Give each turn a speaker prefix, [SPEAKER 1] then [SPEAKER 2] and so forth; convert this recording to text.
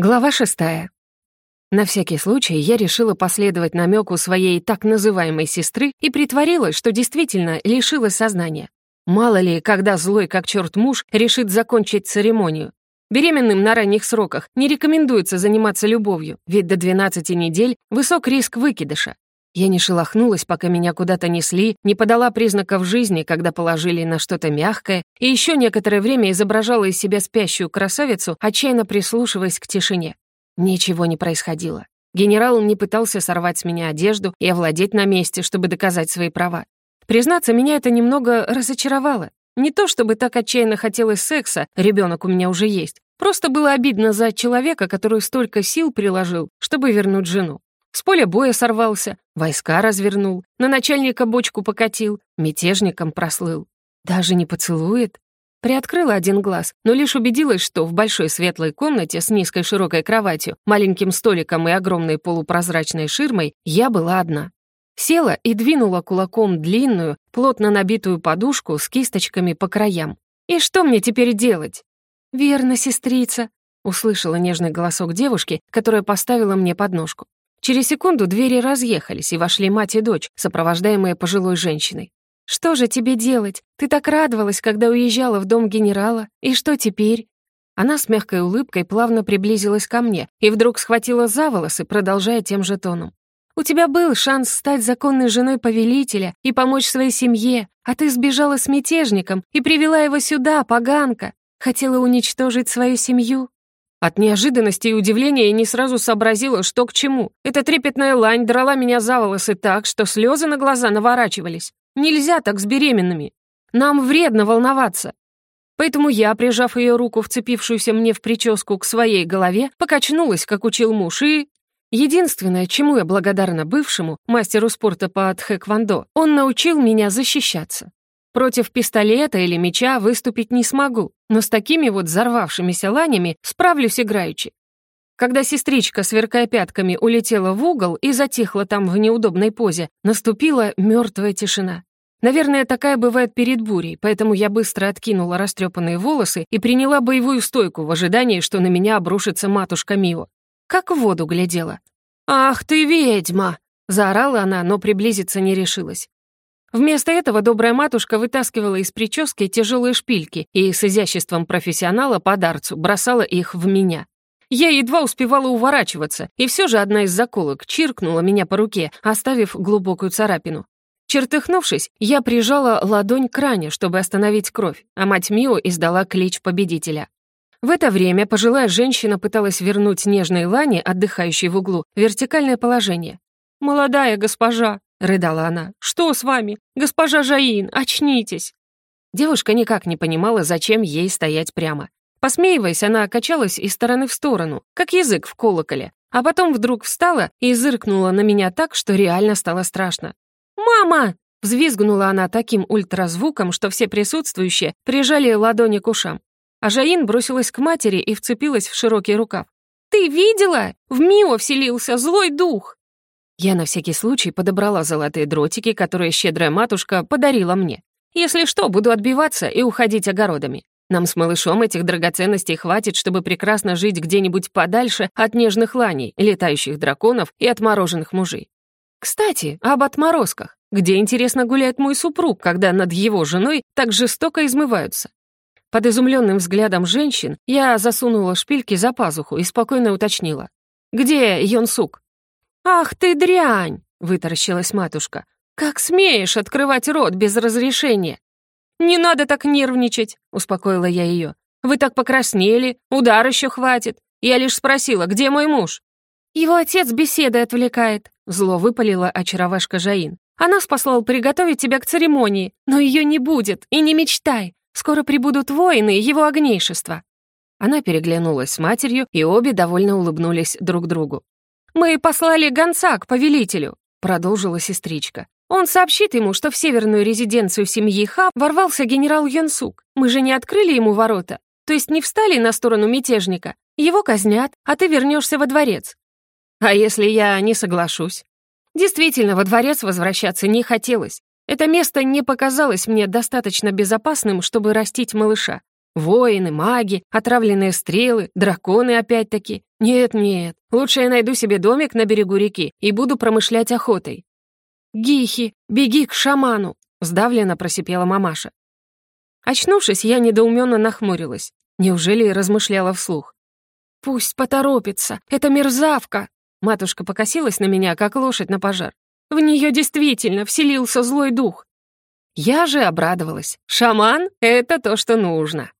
[SPEAKER 1] Глава шестая. На всякий случай я решила последовать намеку своей так называемой сестры и притворилась, что действительно лишилась сознания. Мало ли, когда злой как черт муж решит закончить церемонию. Беременным на ранних сроках не рекомендуется заниматься любовью, ведь до 12 недель высок риск выкидыша. Я не шелохнулась, пока меня куда-то несли, не подала признаков жизни, когда положили на что-то мягкое, и еще некоторое время изображала из себя спящую красавицу, отчаянно прислушиваясь к тишине. Ничего не происходило. Генерал не пытался сорвать с меня одежду и овладеть на месте, чтобы доказать свои права. Признаться, меня это немного разочаровало. Не то чтобы так отчаянно хотелось секса, ребенок у меня уже есть. Просто было обидно за человека, который столько сил приложил, чтобы вернуть жену. С поля боя сорвался, войска развернул, на начальника бочку покатил, мятежником прослыл. Даже не поцелует? Приоткрыла один глаз, но лишь убедилась, что в большой светлой комнате с низкой широкой кроватью, маленьким столиком и огромной полупрозрачной ширмой я была одна. Села и двинула кулаком длинную, плотно набитую подушку с кисточками по краям. «И что мне теперь делать?» «Верно, сестрица», — услышала нежный голосок девушки, которая поставила мне подножку. Через секунду двери разъехались, и вошли мать и дочь, сопровождаемые пожилой женщиной. «Что же тебе делать? Ты так радовалась, когда уезжала в дом генерала. И что теперь?» Она с мягкой улыбкой плавно приблизилась ко мне и вдруг схватила за волосы, продолжая тем же тоном. «У тебя был шанс стать законной женой повелителя и помочь своей семье, а ты сбежала с мятежником и привела его сюда, поганка. Хотела уничтожить свою семью. От неожиданности и удивления я не сразу сообразила, что к чему. Эта трепетная лань драла меня за волосы так, что слезы на глаза наворачивались. Нельзя так с беременными. Нам вредно волноваться. Поэтому я, прижав ее руку, вцепившуюся мне в прическу к своей голове, покачнулась, как учил муж, и... Единственное, чему я благодарна бывшему, мастеру спорта по тхэквондо, он научил меня защищаться. Против пистолета или меча выступить не смогу, но с такими вот взорвавшимися ланями справлюсь играючи. Когда сестричка, сверкая пятками, улетела в угол и затихла там в неудобной позе, наступила мертвая тишина. Наверное, такая бывает перед бурей, поэтому я быстро откинула растрепанные волосы и приняла боевую стойку в ожидании, что на меня обрушится матушка Мио. Как в воду глядела. «Ах ты ведьма!» — заорала она, но приблизиться не решилась. Вместо этого добрая матушка вытаскивала из прически тяжелые шпильки и с изяществом профессионала подарцу бросала их в меня. Я едва успевала уворачиваться, и все же одна из заколок чиркнула меня по руке, оставив глубокую царапину. Чертыхнувшись, я прижала ладонь к ране, чтобы остановить кровь, а мать Мио издала клич победителя. В это время пожилая женщина пыталась вернуть нежной Лане, отдыхающей в углу, вертикальное положение. «Молодая госпожа», — рыдала она. «Что с вами? Госпожа Жаин, очнитесь!» Девушка никак не понимала, зачем ей стоять прямо. Посмеиваясь, она качалась из стороны в сторону, как язык в колоколе, а потом вдруг встала и зыркнула на меня так, что реально стало страшно. «Мама!» — взвизгнула она таким ультразвуком, что все присутствующие прижали ладони к ушам. А Жаин бросилась к матери и вцепилась в широкий рукав. «Ты видела? В Мио вселился злой дух!» Я на всякий случай подобрала золотые дротики, которые щедрая матушка подарила мне. Если что, буду отбиваться и уходить огородами. Нам с малышом этих драгоценностей хватит, чтобы прекрасно жить где-нибудь подальше от нежных ланей, летающих драконов и отмороженных мужей. Кстати, об отморозках. Где, интересно, гуляет мой супруг, когда над его женой так жестоко измываются? Под изумленным взглядом женщин я засунула шпильки за пазуху и спокойно уточнила. «Где Йонсук?» «Ах ты дрянь!» — вытаращилась матушка. «Как смеешь открывать рот без разрешения?» «Не надо так нервничать», — успокоила я ее. «Вы так покраснели, удар еще хватит. Я лишь спросила, где мой муж?» «Его отец беседой отвлекает», — зло выпалила очаровашка Жаин. «А нас приготовить тебя к церемонии, но ее не будет, и не мечтай. Скоро прибудут воины его огнейшества». Она переглянулась с матерью, и обе довольно улыбнулись друг другу. «Мы послали гонца к повелителю», — продолжила сестричка. «Он сообщит ему, что в северную резиденцию семьи Ха ворвался генерал Йонсук. Мы же не открыли ему ворота, то есть не встали на сторону мятежника. Его казнят, а ты вернешься во дворец». «А если я не соглашусь?» Действительно, во дворец возвращаться не хотелось. Это место не показалось мне достаточно безопасным, чтобы растить малыша. Воины, маги, отравленные стрелы, драконы опять-таки. Нет-нет, лучше я найду себе домик на берегу реки и буду промышлять охотой. «Гихи, беги к шаману!» — сдавленно просипела мамаша. Очнувшись, я недоуменно нахмурилась. Неужели размышляла вслух? «Пусть поторопится, это мерзавка!» Матушка покосилась на меня, как лошадь на пожар. «В нее действительно вселился злой дух!» Я же обрадовалась. «Шаман — это то, что нужно!»